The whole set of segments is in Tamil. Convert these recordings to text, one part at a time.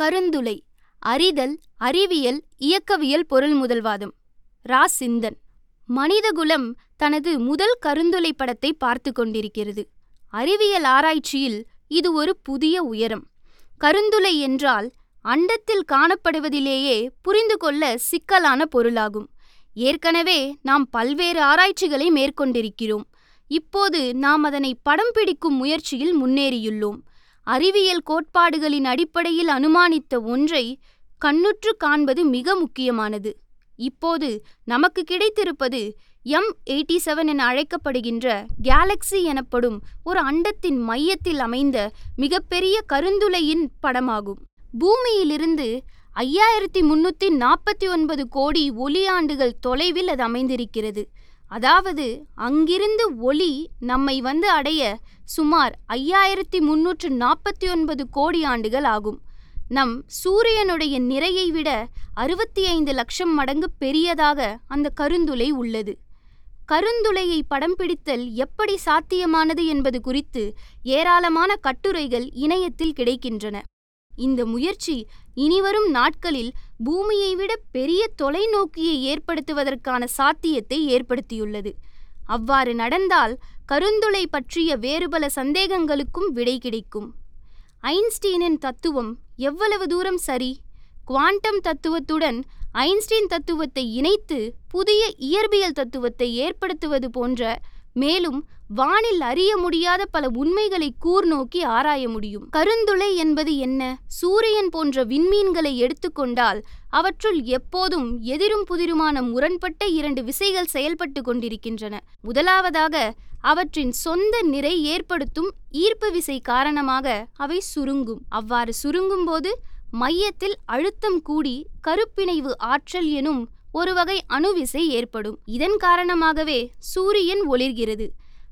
கருந்துளை அறிதல் அறிவியல் இயக்கவியல் பொருள் முதல்வாதம். ரா. சிந்தன். மனிதகுலம் தனது முதல் கருந்துளை படத்தை பார்த்து கொண்டிருக்கிறது. அறிவியல் ஆராய்ச்சியில் இது ஒரு புதிய உயரம். கருந்துளை என்றால் அண்டத்தில் காணப்படுவதிலேயே புரிந்து கொள்ள சிக்கலான பொருளாகும். ஏற்கனவே நாம் பல்வேறு ஆராய்ச்சிகளை மேற்கொண்டிருக்கிறோம். இப்போது நாம் அதனை படம் பிடிக்கும் முயற்சியில் முன்னேறியுள்ளோம். அறிவியல் கோட்பாடுகளின் அடிப்படையில் அனுமானித்த ஒன்றை கண்ணுற்று காண்பது மிக முக்கியமானது. இப்போது நமக்கு கிடைத்திருப்பது எம் எயிட்டி செவன் என அழைக்கப்படுகின்ற கேலக்ஸி எனப்படும் ஒரு அண்டத்தின் மையத்தில் அமைந்த மிகப்பெரிய கருந்துளையின் படமாகும். பூமியிலிருந்து ஐயாயிரத்தி முன்னூற்றி நாற்பத்தி ஒன்பது கோடி ஒளியாண்டுகள் தொலைவில் அது அமைந்திருக்கிறது. அதாவது அங்கிருந்து ஒளி நம்மை வந்து அடைய சுமார் ஐயாயிரத்தி முன்னூற்று நாற்பத்தி ஒன்பது கோடி ஆண்டுகள் ஆகும். நம் சூரியனுடைய நிறையை விட அறுபத்தி ஐந்து லட்சம் மடங்கு பெரியதாக அந்த கருந்துளை உள்ளது. கருந்துளையை படம் பிடித்தல் எப்படி சாத்தியமானது என்பது குறித்து ஏராளமான கட்டுரைகள் இணையத்தில் கிடைக்கின்றன. இந்த முயற்சி இனிவரும் நாட்களில் பூமியை விட பெரிய தொலைநோக்கியை ஏற்படுத்துவதற்கான சாத்தியத்தை ஏற்படுத்தியுள்ளது. அவ்வாறு நடந்தால் கருந்துளை பற்றிய வேறுபல சந்தேகங்களுக்கும் விடை கிடைக்கும். ஐன்ஸ்டீனின் தத்துவம் எவ்வளவு தூரம் சரி? குவாண்டம் தத்துவத்துடன் ஐன்ஸ்டீன் தத்துவத்தை இணைத்து புதிய இயற்பியல் தத்துவத்தை ஏற்படுத்துவது போன்ற மேலும் வானில் அறிய முடியாத பல உண்மைகளை கூர்நோக்கி ஆராய முடியும். கருந்துளை என்பது என்ன? சூரியன் போன்ற விண்மீன்களை எடுத்துக்கொண்டால் அவற்றுள் எப்போதும் எதிரும் புதிருமான முரண்பட்ட இரண்டு விசைகள் செயல்பட்டு கொண்டிருக்கின்றன. முதலாவதாக அவற்றின் சொந்த நிறை ஏற்படுத்தும் ஈர்ப்பு விசை காரணமாக அவை சுருங்கும். அவ்வாறு சுருங்கும்போது மையத்தில் அழுத்தம் கூடி கருப்பிணைவு ஆற்றல் எனும் ஒரு வகை அணுவிசை ஏற்படும். இதன் காரணமாகவே சூரியன் ஒளிர்கிறது.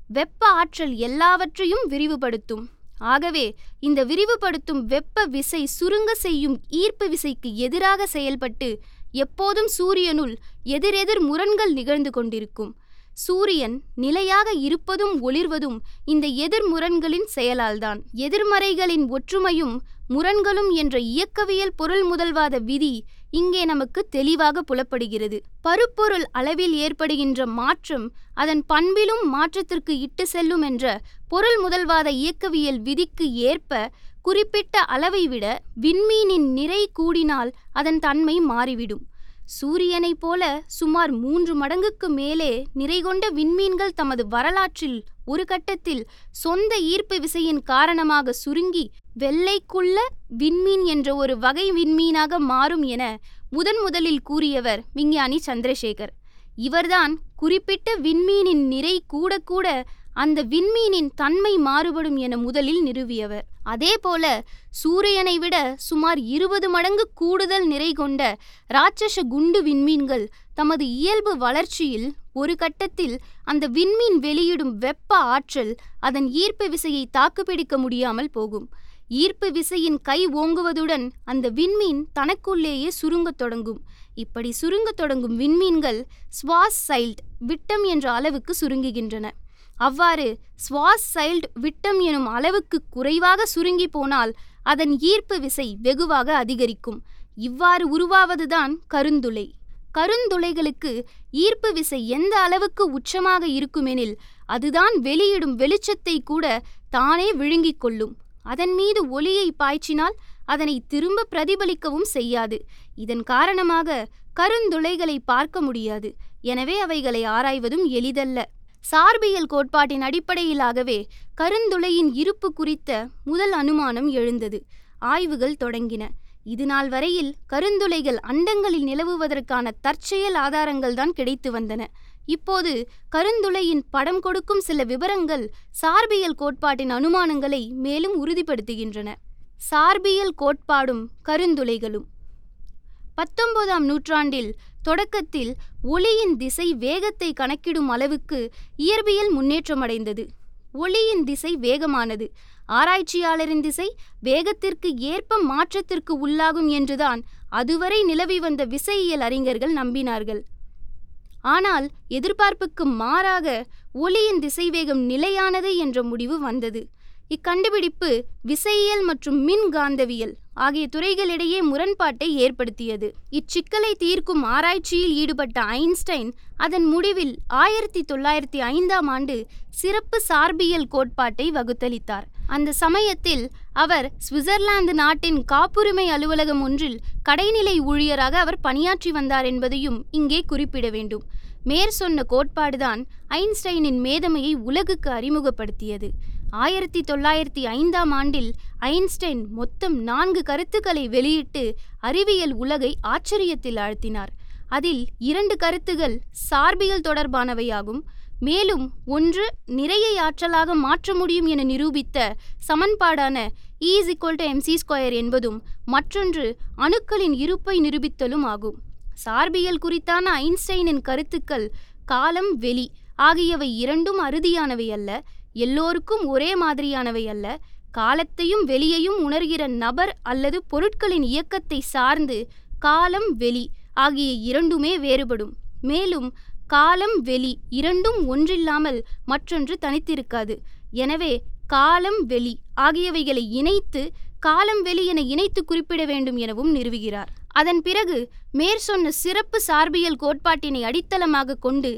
வெப்ப ஆற்றல் எல்லாவற்றையும் விரிவுபடுத்தும். ஆகவே இந்த விரிவுபடுத்தும் வெப்ப விசை சுருங்க செய்யும் ஈர்ப்பு விசைக்கு எதிராக செயல்பட்டு எப்போதும் சூரியனுள் எதிரெதிர் முரண்கள் நிகழ்ந்து கொண்டிருக்கும். சூரியன் நிலையாக இருப்பதும் ஒளிர்வதும் இந்த எதிர்முரண்களின் செயலால்தான். எதிர்மறைகளின் ஒற்றுமையும் முரண்களும் என்ற இயக்கவியல் பொருள் முதல்வாத விதி இங்கே நமக்கு தெளிவாக புலப்படுகிறது. பருப்பொருள் அளவில் ஏற்படுகின்ற மாற்றம் அதன் பண்பிலும் மாற்றத்திற்கு இட்டு செல்லும் என்ற பொருள் முதல்வாத இயக்கவியல் விதிக்கு ஏற்ப குறிப்பிட்ட அளவை விட விண்மீனின் நிறை கூடினால் அதன் தன்மை மாறிவிடும். சூரியனைப் போல சுமார் மூன்று மடங்குக்கு மேலே நிறை கொண்ட விண்மீன்கள் தமது வரலாற்றில் ஒரு கட்டத்தில் சொந்த ஈர்ப்பு விசையின் காரணமாக சுருங்கி வெள்ளைக்குள்ள விண்மீன் என்ற ஒரு வகை விண்மீனாக மாறும் என முதன் முதலில் கூறியவர் விஞ்ஞானி சந்திரசேகர். இவர்தான் குறிப்பிட்ட விண்மீனின் நிறை கூட கூட அந்த விண்மீனின் தன்மை மாறுபடும் என முதலில் நிறுவியவர் அதேபோல சூரியனை விட சுமார் இருபது மடங்கு கூடுதல் நிறை கொண்ட ராட்சச குண்டு விண்மீன்கள் தமது இயல்பு வளர்ச்சியில் ஒரு கட்டத்தில் அந்த விண்மீன் வெளியிடும் வெப்ப ஆற்றல் அதன் ஈர்ப்பு விசையை தாக்குப்பிடிக்க முடியாமல் போகும். ஈர்ப்பு விசையின் கை ஓங்குவதுடன் அந்த விண்மீன் தனக்குள்ளேயே சுருங்கத் தொடங்கும். இப்படி சுருங்கத் தொடங்கும் விண்மீன்கள் ஸ்வாஸ் சைல்ட் விட்டம் என்ற அளவுக்கு சுருங்குகின்றன. அவ்வாறு ஸ்வாஸ் சைல்ட் விட்டம் எனும் அளவுக்கு குறைவாக சுருங்கி போனால் அதன் ஈர்ப்பு விசை வெகுவாக அதிகரிக்கும். இவ்வாறு உருவாவதுதான் கருந்துளை. கருந்துளைகளுக்கு ஈர்ப்பு விசை எந்த அளவுக்கு உச்சமாக இருக்குமெனில் அதுதான் வெளியிடும் வெளிச்சத்தை கூட தானே விழுங்கிக் கொள்ளும். அதன் மீது ஒளியை பாய்ச்சினால் அதனை திரும்ப பிரதிபலிக்கவும் செய்யாது. இதன் காரணமாக கருந்துளைகளை பார்க்க முடியாது. எனவே அவைகளை ஆராய்வதும் எளிதல்ல. சார்பியல் கோட்பாட்டின் அடிப்படையிலாகவே கருந்துளையின் இருப்பு குறித்த முதல் அனுமானம் எழுந்தது. ஆய்வுகள் தொடங்கின. இதுநாள் வரையில் கருந்துளைகள் அண்டங்களில் நிலவுவதற்கான தற்செயல் ஆதாரங்கள்தான் கிடைத்து வந்தன. இப்போது கருந்துளையின் படம் கொடுக்கும் சில விவரங்கள் சார்பியல் கோட்பாட்டின் அனுமானங்களை மேலும் உறுதிப்படுத்துகின்றன. சார்பியல் கோட்பாடும் கருந்துளைகளும். பத்தொன்பதாம் நூற்றாண்டில் தொடக்கத்தில் ஒளியின் திசை வேகத்தை கணக்கிடும் அளவுக்கு இயற்பியல் முன்னேற்றமடைந்தது. ஒளியின் திசை வேகமானது ஆராய்ச்சியாளரின் திசை வேகத்திற்கு ஏற்ப மாற்றத்திற்கு உள்ளாகும் என்றுதான் அதுவரை நிலவி வந்த விசையியல் அறிஞர்கள் நம்பினார்கள். ஆனால் எதிர்பார்ப்புக்கு மாறாக ஒளியின் திசைவேகம் நிலையானது என்ற முடிவு வந்தது. இக்கண்டுபிடிப்பு விசையியல் மற்றும் மின்காந்தவியல் ஆகிய துறைகளிடையே முரண்பாட்டை ஏற்படுத்தியது. இச்சிக்கலை தீர்க்கும் ஆராய்ச்சியில் ஈடுபட்ட ஐன்ஸ்டைன் அதன் முடிவில் ஆயிரத்தி தொள்ளாயிரத்தி ஐந்தாம் ஆண்டு சிறப்பு சார்பியல் கோட்பாட்டை வகுத்தளித்தார். அந்த சமயத்தில் அவர் சுவிட்சர்லாந்து நாட்டின் காப்புரிமை அலுவலகம் ஒன்றில் கடைநிலை ஊழியராக அவர் பணியாற்றி வந்தார் என்பதையும் இங்கே குறிப்பிட வேண்டும். மேற் சொன்ன கோட்பாடுதான் ஐன்ஸ்டைனின் மேதமையை உலகுக்கு அறிமுகப்படுத்தியது. ஆயிரத்தி தொள்ளாயிரத்தி ஐந்தாம் ஆண்டில் ஐன்ஸ்டைன் மொத்தம் நான்கு கருத்துக்களை வெளியிட்டு அறிவியல் உலகை ஆச்சரியத்தில் ஆழ்த்தினார். அதில் இரண்டு கருத்துகள் சார்பியல் தொடர்பானவையாகும். மேலும் ஒன்று நிறையை ஆற்றலாக மாற்ற முடியும் என நிரூபித்த சமன்பாடான is equal to MC square என்பதும் மற்றொன்று அணுக்களின் இருப்பை நிரூபித்தலும் ஆகும். சார்பியல் குறித்தான ஐன்ஸ்டைனின் கருத்துக்கள் காலம் வெளி ஆகியவை இரண்டும் அறுதியானவை அல்ல எல்லோருக்கும் ஒரே மாதிரியானவை அல்ல. காலத்தையும் வெளியையும் உணர்கிற நபர் அல்லது பொருட்களின் இயக்கத்தை சார்ந்து காலம் வெளி ஆகிய இரண்டுமே வேறுபடும். மேலும் காலம் வெளி இரண்டும் ஒன்றில்லாமல் மற்றொன்று தனித்திருக்காது. எனவே காலம் வெளி ஆகியவைகளை இணைத்து காலம் வெளி என இணைத்து குறிப்பிட வேண்டும் எனவும் நிறுவுகிறார். அதன் பிறகு மேற்சொன்ன சிறப்பு சார்பியல் கோட்பாட்டினை அடித்தளமாக கொண்டு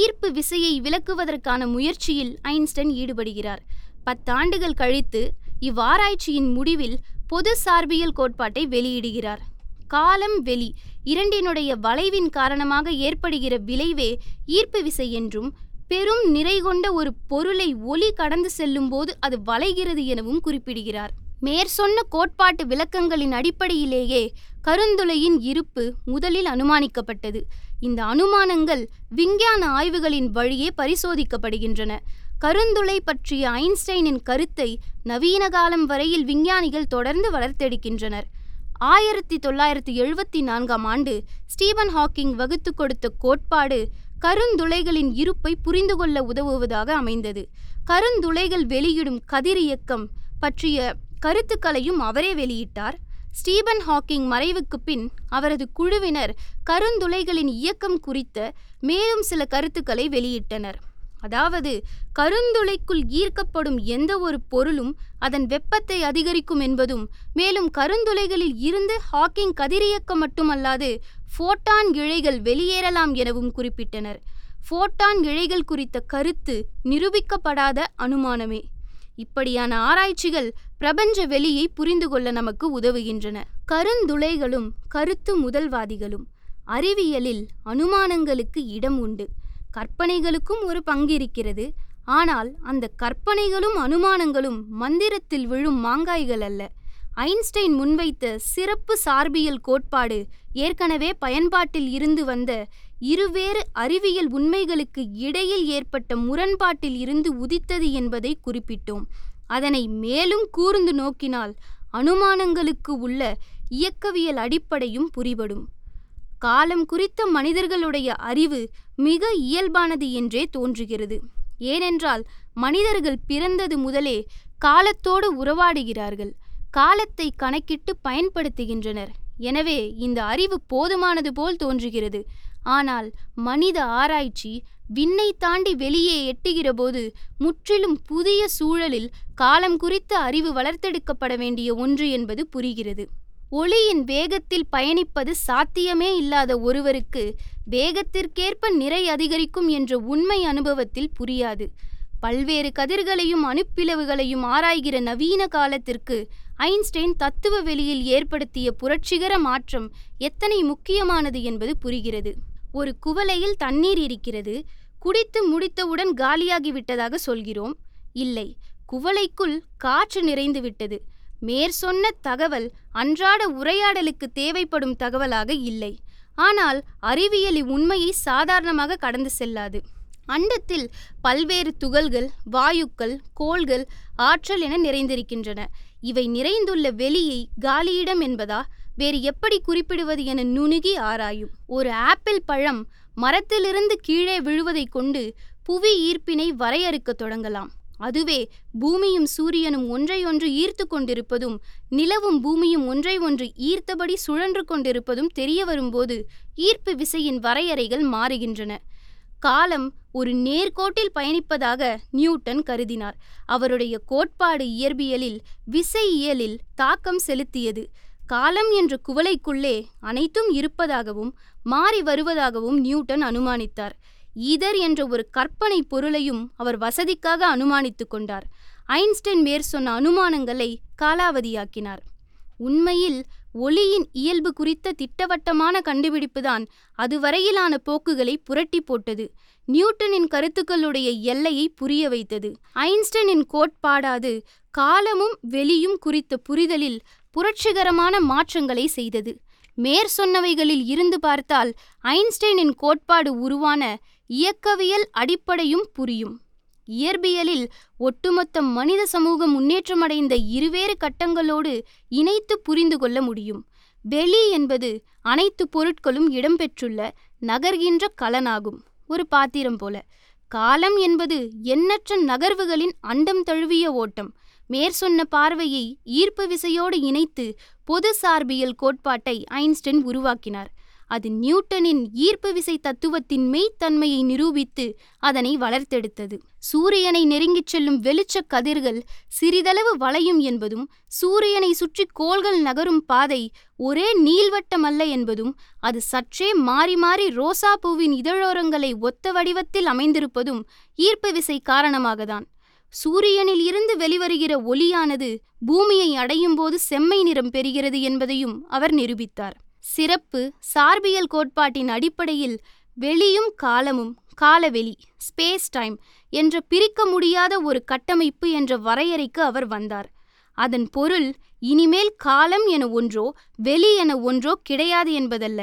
ஈர்ப்பு விசையை விளக்குவதற்கான முயற்சியில் ஐன்ஸ்டைன் ஈடுபடுகிறார். பத்தாண்டுகள் கழித்து இவ்வாராய்ச்சியின் முடிவில் பொது சார்பியல் கோட்பாட்டை வெளியிடுகிறார். காலம் வெளி. இரண்டினுடைய வளைவின் காரணமாக ஏற்படுகிற விளைவே ஈர்ப்பு விசை என்றும் பெரும் நிறை கொண்ட ஒரு பொருளை ஒளி கடந்து செல்லும்போது அது வளைகிறது எனவும் குறிப்பிடுகிறார். மேற்சொன்ன கோட்பாட்டு விளக்கங்களின் அடிப்படையிலேயே கருந்துளையின் இருப்பு முதலில் அனுமானிக்கப்பட்டது. இந்த அனுமானங்கள் விஞ்ஞான ஆய்வுகளின் வழியே பரிசோதிக்கப்படுகின்றன. கருந்துளை பற்றிய ஐன்ஸ்டைனின் கருத்தை நவீன காலம் வரையில் விஞ்ஞானிகள் தொடர்ந்து வளர்த்தெடுக்கின்றனர். ஆயிரத்தி தொள்ளாயிரத்தி எழுபத்தி நான்காம் ஆண்டு ஸ்டீபன் ஹாக்கிங் வகுத்து கொடுத்த கோட்பாடு கருந்துளைகளின் இருப்பை புரிந்து கொள்ள உதவுவதாக அமைந்தது. கருந்துளைகள் வெளியிடும் கதிரியக்கம் பற்றிய கருத்துக்களையும் அவரே வெளியிட்டார். ஸ்டீபன் ஹாக்கிங் மறைவுக்கு பின் அவரது குழுவினர் கருந்துளைகளின் இயக்கம் குறித்த மேலும் சில கருத்துக்களை வெளியிட்டனர். அதாவது கருந்துளைக்குள் ஈர்க்கப்படும் எந்த ஒரு பொருளும் அதன் வெப்பத்தை அதிகரிக்கும் என்பதும் மேலும் கருந்துளைகளில் இருந்து ஹாக்கிங் கதிரியக்கம் மட்டுமல்லாது ஃபோட்டான் இழைகள் வெளியேறலாம் எனவும் குறிப்பிட்டனர். ஃபோட்டான் இழைகள் குறித்த கருத்து நிரூபிக்கப்படாத அனுமானமே. இப்படியான ஆராய்ச்சிகள் பிரபஞ்ச வெளியை புரிந்து கொள்ள நமக்கு உதவுகின்றன. கருந்துளைகளும் கருத்து முதல்வாதிகளும் அறிவியலில் அனுமானங்களுக்கு இடம் உண்டு. கற்பனைகளுக்கும் ஒரு பங்கிருக்கிறது. ஆனால் அந்த கற்பனைகளும் அனுமானங்களும் மந்திரத்தில் விழும் மாங்காய்கள் அல்ல. ஐன்ஸ்டைன் முன்வைத்த சிறப்பு சார்பியல் கோட்பாடு ஏற்கனவே பயன்பாட்டில் இருந்து வந்த இருவேறு அறிவியல் உண்மைகளுக்கு இடையில் ஏற்பட்ட முரண்பாட்டில் இருந்து உதித்தது என்பதை குறிப்பிட்டோம். அதனை மேலும் கூர்ந்து நோக்கினால் அனுமானங்களுக்கு உள்ள இயக்கவியல் அடிப்படையும் புரிபடும். காலம் குறித்த மனிதர்களுடைய அறிவு மிக இயல்பானது என்றே தோன்றுகிறது. ஏனென்றால் மனிதர்கள் பிறந்தது முதலே காலத்தோடு உறவாடுகிறார்கள். காலத்தை கணக்கிட்டு பயன்படுத்துகின்றனர். எனவே இந்த அறிவு போதுமானது போல் தோன்றுகிறது. ஆனால் மனித ஆராய்ச்சி விண்ணை தாண்டி வெளியே எட்டுகிறபோது முற்றிலும் புதிய சூழலில் காலம் குறித்த அறிவு வளர்த்தெடுக்கப்பட வேண்டிய ஒன்று என்பது புரிகிறது. ஒளியின் வேகத்தில் பயணிப்பது சாத்தியமே இல்லாத ஒருவருக்கு வேகத்திற்கேற்ப நிறை அதிகரிக்கும் என்ற உண்மை அனுபவத்தில் புரியாது. பல்வேறு கதிர்களையும் அணுப்பிளவுகளையும் ஆராய்கிற நவீன காலத்திற்கு ஐன்ஸ்டைன் தத்துவ வெளியில் ஏற்படுத்திய புரட்சிகர மாற்றம் எத்தனை முக்கியமானது என்பது புரிகிறது. ஒரு குவளையில் தண்ணீர் இருக்கிறது. குடித்து முடித்தவுடன் காலியாகிவிட்டதாக சொல்கிறோம். இல்லை குவளைக்குள் காற்று நிறைந்து விட்டது மேற்சொன்ன தகவல் அன்றாட உரையாடலுக்கு தேவைப்படும் தகவலாக இல்லை. ஆனால் அறிவியல் உண்மையை சாதாரணமாக கடந்து செல்லாது. அண்டத்தில் பல்வேறு துகள்கள் வாயுக்கள் கோள்கள் ஆற்றல் என நிறைந்திருக்கின்றன. இவை நிறைந்துள்ள வெளியை காலியிடம் என்பதா? வேறு எப்படி குறிப்பிடுவது என நுணுகி ஆராயும். ஒரு ஆப்பிள் பழம் மரத்திலிருந்து கீழே விழுவதை கொண்டு புவி ஈர்ப்பினை வரையறுக்கத் தொடங்கலாம். அதுவே பூமியும் சூரியனும் ஒன்றையொன்று ஈர்த்து கொண்டிருப்பதும் நிலவும் பூமியும் ஒன்றை ஒன்று ஈர்த்தபடி சுழன்று கொண்டிருப்பதும் தெரிய வரும்போது ஈர்ப்பு விசையின் வரையறைகள் மாறுகின்றன. காலம் ஒரு நேர்கோட்டில் பயணிப்பதாக நியூட்டன் கருதினார். அவருடைய கோட்பாடு இயற்பியலில் விசையியலில் தாக்கம் செலுத்தியது. காலம் என்ற குவளைக்குள்ளே அனைத்தும் இருப்பதாகவும் மாறி வருவதாகவும் நியூட்டன் அனுமானித்தார். ஈதர் என்ற ஒரு கற்பனை பொருளையும் அவர் வசதிக்காக அனுமானித்து கொண்டார். ஐன்ஸ்டைன் மேற் சொன்ன அனுமானங்களை காலாவதியாக்கினார். உண்மையில் ஒளியின் இயல்பு குறித்த திட்டவட்டமான கண்டுபிடிப்புதான் அதுவரையிலான போக்குகளை புரட்டி போட்டது. நியூட்டனின் கருத்துக்களுடைய எல்லையை புரிய வைத்தது. ஐன்ஸ்டைனின் கோட்பாடாது காலமும் வெளியும் குறித்த புரிதலில் புரட்சிகரமான மாற்றங்களை செய்தது. மேற் சொன்னவைகளில் இருந்து பார்த்தால் ஐன்ஸ்டைனின் கோட்பாடு உருவான இயக்கவியல் அடிப்படையும் புரியும். இயற்பியலில் ஒட்டுமொத்த மனித சமூகம் முன்னேற்றமடைந்த இருவேறு கட்டங்களோடு இணைத்து புரிந்து கொள்ள முடியும். வெளி என்பது அனைத்து பொருட்களும் இடம்பெற்றுள்ள நகர்கின்ற கலனாகும். ஒரு பாத்திரம் போல. காலம் என்பது எண்ணற்ற நகர்வுகளின் அண்டம் தழுவிய ஓட்டம். மேற்சொன்ன பார்வையை ஈர்ப்பு விசையோடு இணைத்து பொது சார்பியல் கோட்பாட்டை ஐன்ஸ்டைன் உருவாக்கினார். அது நியூட்டனின் ஈர்ப்பு விசை தத்துவத்தின் மெய்த்தன்மையை நிரூபித்து அதனை வளர்த்தெடுத்தது. சூரியனை நெருங்கிச் செல்லும் வெளிச்ச கதிர்கள் சிறிதளவு வளையும் என்பதும் சூரியனை சுற்றி கோள்கள் நகரும் பாதை ஒரே நீள்வட்டமல்ல என்பதும் அது சற்றே மாறி மாறி ரோசா பூவின் இதழோரங்களை ஒத்த வடிவத்தில் அமைந்திருப்பதும் ஈர்ப்பு விசை காரணமாகத்தான். சூரியனில் இருந்து வெளிவருகிற ஒளியானது பூமியை அடையும் போது செம்மை நிறம் பெறுகிறது என்பதையும் அவர் நிரூபித்தார். சிறப்பு சார்பியல் கோட்பாட்டின் அடிப்படையில் வெளியும் காலமும் காலவெளி ஸ்பேஸ் டைம் என்ற பிரிக்க முடியாத ஒரு கட்டமைப்பு என்ற வரையறைக்கு அவர் வந்தார். அதன் பொருள் இனிமேல் காலம் என ஒன்றோ வெளி என ஒன்றோ கிடையாது என்பதல்ல.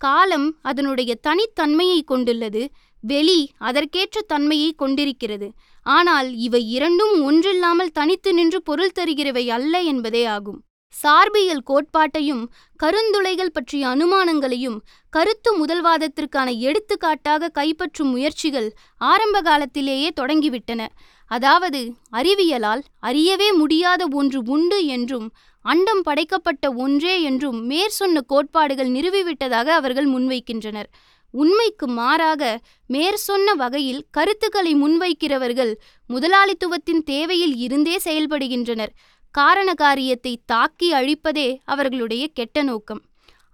காலம் அதனுடைய தனித்தன்மையை கொண்டுள்ளது வெளி அதற்கேற்ற தன்மையை கொண்டிருக்கிறது. ஆனால் இவை இரண்டும் ஒன்றில்லாமல் தனித்து நின்று பொருள் தருகிறவை அல்ல என்பதே ஆகும். சார்பியல் கோட்பாட்டையும் கருந்துளைகள் பற்றிய அனுமானங்களையும் கருத்து முதல்வாதத்திற்கான எடுத்துக்காட்டாக கைப்பற்றும் முயற்சிகள் ஆரம்ப காலத்திலேயே தொடங்கிவிட்டன. அதாவது அறிவியலால் அறியவே முடியாத ஒன்று உண்டு என்றும் அண்டம் படைக்கப்பட்ட ஒன்றே என்றும் மேற்சொன்ன கோட்பாடுகள் நிறுவிவிட்டதாக அவர்கள் முன்வைக்கின்றனர். உண்மைக்கு மாறாக மேற்சொன்ன வகையில் கருத்துக்களை முன்வைக்கிறவர்கள் முதலாளித்துவத்தின் தேவையில் இருந்தே செயல்படுகின்றனர். காரண காரியத்தை தாக்கி அழிப்பதே அவர்களுடைய கெட்ட நோக்கம்.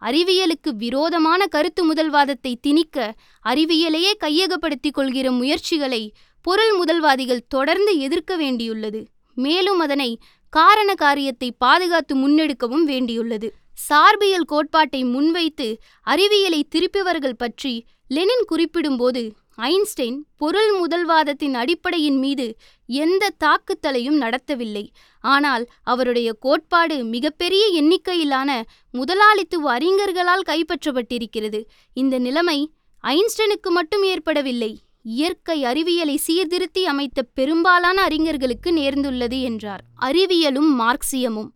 அறிவியலுக்கு விரோதமான கருத்து முதல்வாதத்தை திணிக்க அறிவியலையே கையகப்படுத்திக் கொள்கிற முயற்சிகளை பொருள் முதல்வாதிகள் தொடர்ந்து எதிர்க்க வேண்டியுள்ளது. மேலும் அதனை காரண காரியத்தை பாதுகாத்து முன்னெடுக்கவும் வேண்டியுள்ளது. சார்பியல் கோட்பாட்டை முன்வைத்து அறிவியலை திருப்பியவர்கள் பற்றி லெனின் குறிப்பிடும்போது ஐன்ஸ்டைன் பொருள் முதல்வாதத்தின் அடிப்படையின் மீது எந்த தாக்குத்தலையும் நடத்தவில்லை. ஆனால் அவருடைய கோட்பாடு மிகப்பெரிய எண்ணிக்கையிலான முதலாளித்துவ அறிஞர்களால் கைப்பற்றப்பட்டிருக்கிறது. இந்த நிலைமை ஐன்ஸ்டைனுக்கு மட்டும் ஏற்படவில்லை இயற்கை அறிவியலை சீர்திருத்தி அமைத்த பெரும்பாலான அறிஞர்களுக்கு நேர்ந்துள்ளது என்றார். அறிவியலும் மார்க்சியமும்.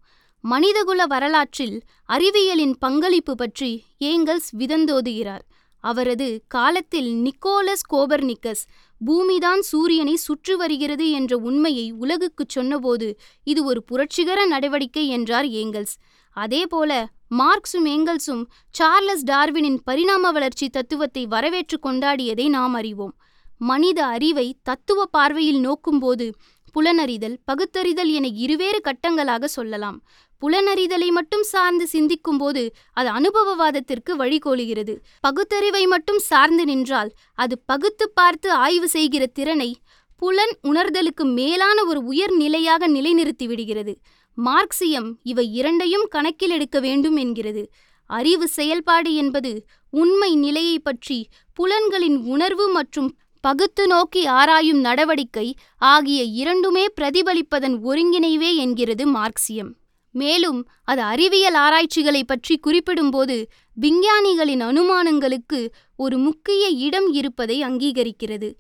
மனிதகுல வரலாற்றில் அறிவியலின் பங்களிப்பு பற்றி ஏங்கல்ஸ் விதந்தோதுகிறார். அவரது காலத்தில் நிக்கோலஸ் கோபர்னிக்கஸ் பூமிதான் சூரியனை சுற்றி வருகிறது என்ற உண்மையை உலகுக்குச் சொன்னபோது இது ஒரு புரட்சிகர நடவடிக்கை என்றார் ஏங்கல்ஸ். அதேபோல மார்க்ஸும் ஏங்கல்ஸும் சார்லஸ் டார்வினின் பரிணாம வளர்ச்சி தத்துவத்தை வரவேற்று கொண்டாடியதை நாம் அறிவோம். மனித அறிவை தத்துவ பார்வையில் நோக்கும்போது புலனறிதல் பகுத்தறிதல் என இருவேறு கட்டங்களாக சொல்லலாம். புலனறிதலை மட்டும் சார்ந்து சிந்திக்கும்போது அது அனுபவவாதத்திற்கு வழிகோலுகிறது. பகுத்தறிவை மட்டும் சார்ந்து நின்றால் அது பகுத்து பார்த்து ஆய்வு செய்கிற திறனை புலன் உணர்தலுக்கு மேலான ஒரு உயர் நிலையாக நிலைநிறுத்தி விடுகிறது. மார்க்சியம் இவை இரண்டையும் கணக்கில் எடுக்க வேண்டும் என்கிறது. அறிவு செயல்பாடு என்பது உண்மை நிலையை பற்றி புலன்களின் உணர்வு மற்றும் பகுத்து நோக்கி ஆராயும் நடவடிக்கை ஆகிய இரண்டுமே பிரதிபலிப்பதன் ஒருங்கிணைவே என்கிறது மார்க்சியம். மேலும் அது அறிவியல் ஆராய்ச்சிகளை பற்றி குறிப்பிடும்போது விஞ்ஞானிகளின் அனுமானங்களுக்கு ஒரு முக்கிய இடம் இருப்பதை அங்கீகரிக்கிறது.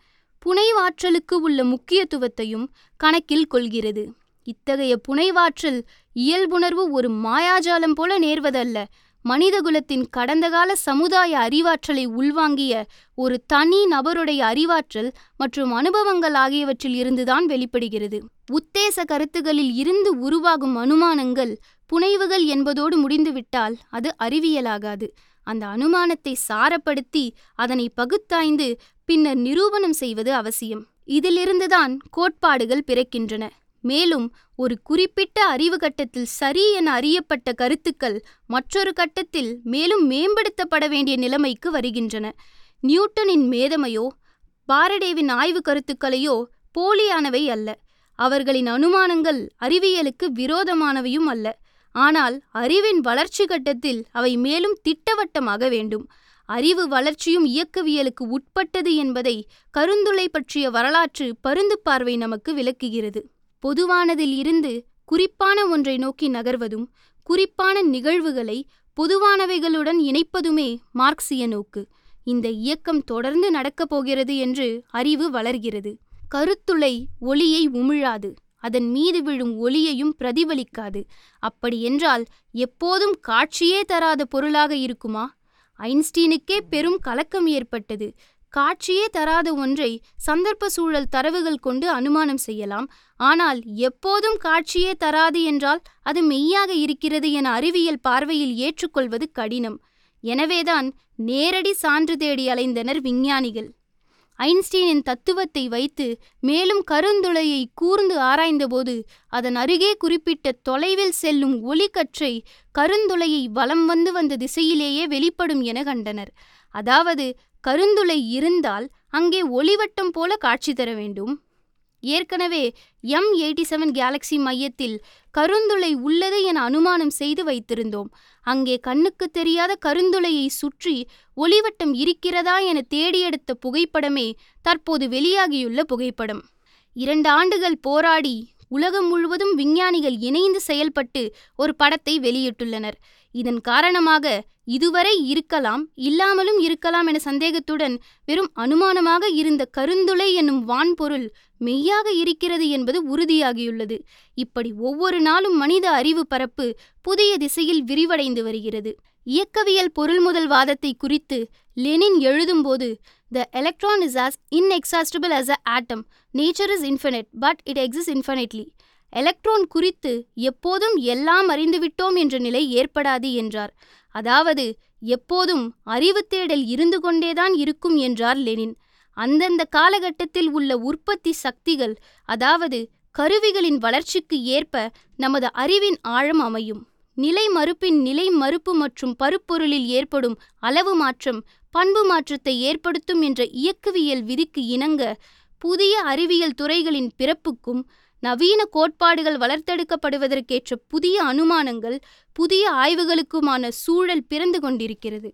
புனைவாற்றலுக்கு உள்ள முக்கியத்துவத்தையும் கணக்கில் கொள்கிறது. இத்தகைய புனைவாற்றல் இயல்புணர்வு ஒரு மாயாஜாலம் போல நேர்வதல்ல. மனிதகுலத்தின் கடந்தகால சமுதாய அறிவாற்றலை உள்வாங்கிய ஒரு தனி நபருடைய அறிவாற்றல் மற்றும் அனுபவங்கள் ஆகியவற்றில் இருந்துதான் வெளிப்படுகிறது. உத்தேச கருத்துகளில் இருந்து உருவாகும் அனுமானங்கள் புனைவுகள் என்பதோடு முடிந்துவிட்டால் அது அறிவியலாகாது. அந்த அனுமானத்தை சாரப்படுத்தி அதனை பகுத்தாய்ந்து பின்னர் நிரூபணம் செய்வது அவசியம். இதிலிருந்துதான் கோட்பாடுகள் பிறக்கின்றன. மேலும் ஒரு குறிப்பிட்ட அறிவு கட்டத்தில் சரி என அறியப்பட்ட கருத்துக்கள் மற்றொரு கட்டத்தில் மேலும் மேம்படுத்தப்பட வேண்டிய நிலைமைக்கு வருகின்றன. நியூட்டனின் மேதமையோ பாரடேவின் ஆய்வு கருத்துக்களையோ போலியானவை அல்ல. அவர்களின் அனுமானங்கள் அறிவியலுக்கு விரோதமானவையும் அல்ல. ஆனால் அறிவின் வளர்ச்சி கட்டத்தில் அவை மேலும் திட்டவட்டமாக வேண்டும். அறிவு வளர்ச்சியும் இயக்கவியலுக்கு உட்பட்டது என்பதை கருந்துளை பற்றிய வரலாற்று பருந்து பார்வை நமக்கு விளக்குகிறது. பொதுவானதில் இருந்து குறிப்பான ஒன்றை நோக்கி நகர்வதும் குறிப்பான நிகழ்வுகளை பொதுவானவைகளுடன் இணைப்பதுமே மார்க்சிய நோக்கு. இந்த இயக்கம் தொடர்ந்து நடக்கப் போகிறது என்று அறிவு வளர்கிறது. கருத்துளை ஒளியை உமிழாது. அதன் மீது விழும் ஒளியையும் பிரதிபலிக்காது. அப்படியென்றால் எப்போதும் காட்சியே தராத பொருளாக இருக்குமா? ஐன்ஸ்டீனுக்கே பெரும் கலக்கம் ஏற்பட்டது. காட்சியே தராத ஒன்றை சந்தர்ப்ப சூழல் தரவுகள் கொண்டு அனுமானம் செய்யலாம். ஆனால் எப்போதும் காட்சியே தராது என்றால் அது மெய்யாக இருக்கிறது என அறிவியல் பார்வையில் ஏற்றுக்கொள்வது கடினம். எனவேதான் நேரடி சான்று தேடி அலைந்தனர் விஞ்ஞானிகள். ஐன்ஸ்டீனின் தத்துவத்தை வைத்து மேலும் கருந்துளையை கூர்ந்து ஆராய்ந்தபோது அதன் அருகே குறிப்பிட்ட தொலைவில் செல்லும் ஒளிக்கற்றை கருந்துளையை வலம் வந்து வந்த திசையிலேயே வெளிப்படும் என கண்டனர். அதாவது கருந்துளை இருந்தால் அங்கே ஒளிவட்டம் போல காட்சி தர வேண்டும். ஏற்கனவே எம் எயிட்டி செவன் கேலக்சி மையத்தில் கருந்துளை உள்ளது என அனுமானம் செய்து வைத்திருந்தோம். அங்கே கண்ணுக்கு தெரியாத கருந்துளையை சுற்றி ஒளிவட்டம் இருக்கிறதா என தேடியெடுத்த புகைப்படமே தற்போது வெளியாகியுள்ள புகைப்படம். இரண்டு ஆண்டுகள் போராடி உலகம் முழுவதும் விஞ்ஞானிகள் இணைந்து செயல்பட்டு ஒரு படத்தை வெளியிட்டுள்ளனர். இதன் காரணமாக இதுவரை இருக்கலாம் இல்லாமலும் இருக்கலாம் என சந்தேகத்துடன் வெறும் அனுமானமாக இருந்த கருந்துளை என்னும் வான்பொருள் மெய்யாக இருக்கிறது என்பது உறுதியாகியுள்ளது. இப்படி ஒவ்வொரு நாளும் மனித அறிவு பரப்பு புதிய திசையில் விரிவடைந்து வருகிறது. இயக்கவியல் பொருள்முதல் வாதத்தை குறித்து லெனின் எழுதும்போது the electron is as inexhaustible as an atom. Nature is infinite, but it exists infinitely. Electron குறித்து எப்போதும் எல்லாம் அறிந்துவிட்டோம் என்ற நிலை ஏற்படாது என்றார் அதாவது எப்போதும் அறிவு தேடல் இருந்து கொண்டேதான் இருக்கும் என்றார் லெனின் அந்தந்த காலகட்டத்தில் உள்ள உற்பத்தி சக்திகள் அதாவது கருவிகளின் வளர்ச்சிக்கு ஏற்ப நமது அறிவின் ஆழம் அமையும் நிலை மறுப்பின் நிலை மறுப்பு மற்றும் பருப்பொருளில் ஏற்படும் அளவு மாற்றம் பண்பு மாற்றத்தை ஏற்படுத்தும் என்ற இயக்கவியல் விதிக்கு இணங்க புதிய அறிவியல் துறைகளின் பிறப்புக்கும் நவீன கோட்பாடுகள் வளர்த்தெடுக்கப்படுவதற்கேற்ற புதிய அனுமானங்கள் புதிய ஆய்வுகளுக்குமான சூழல் பிறந்து கொண்டிருக்கிறது.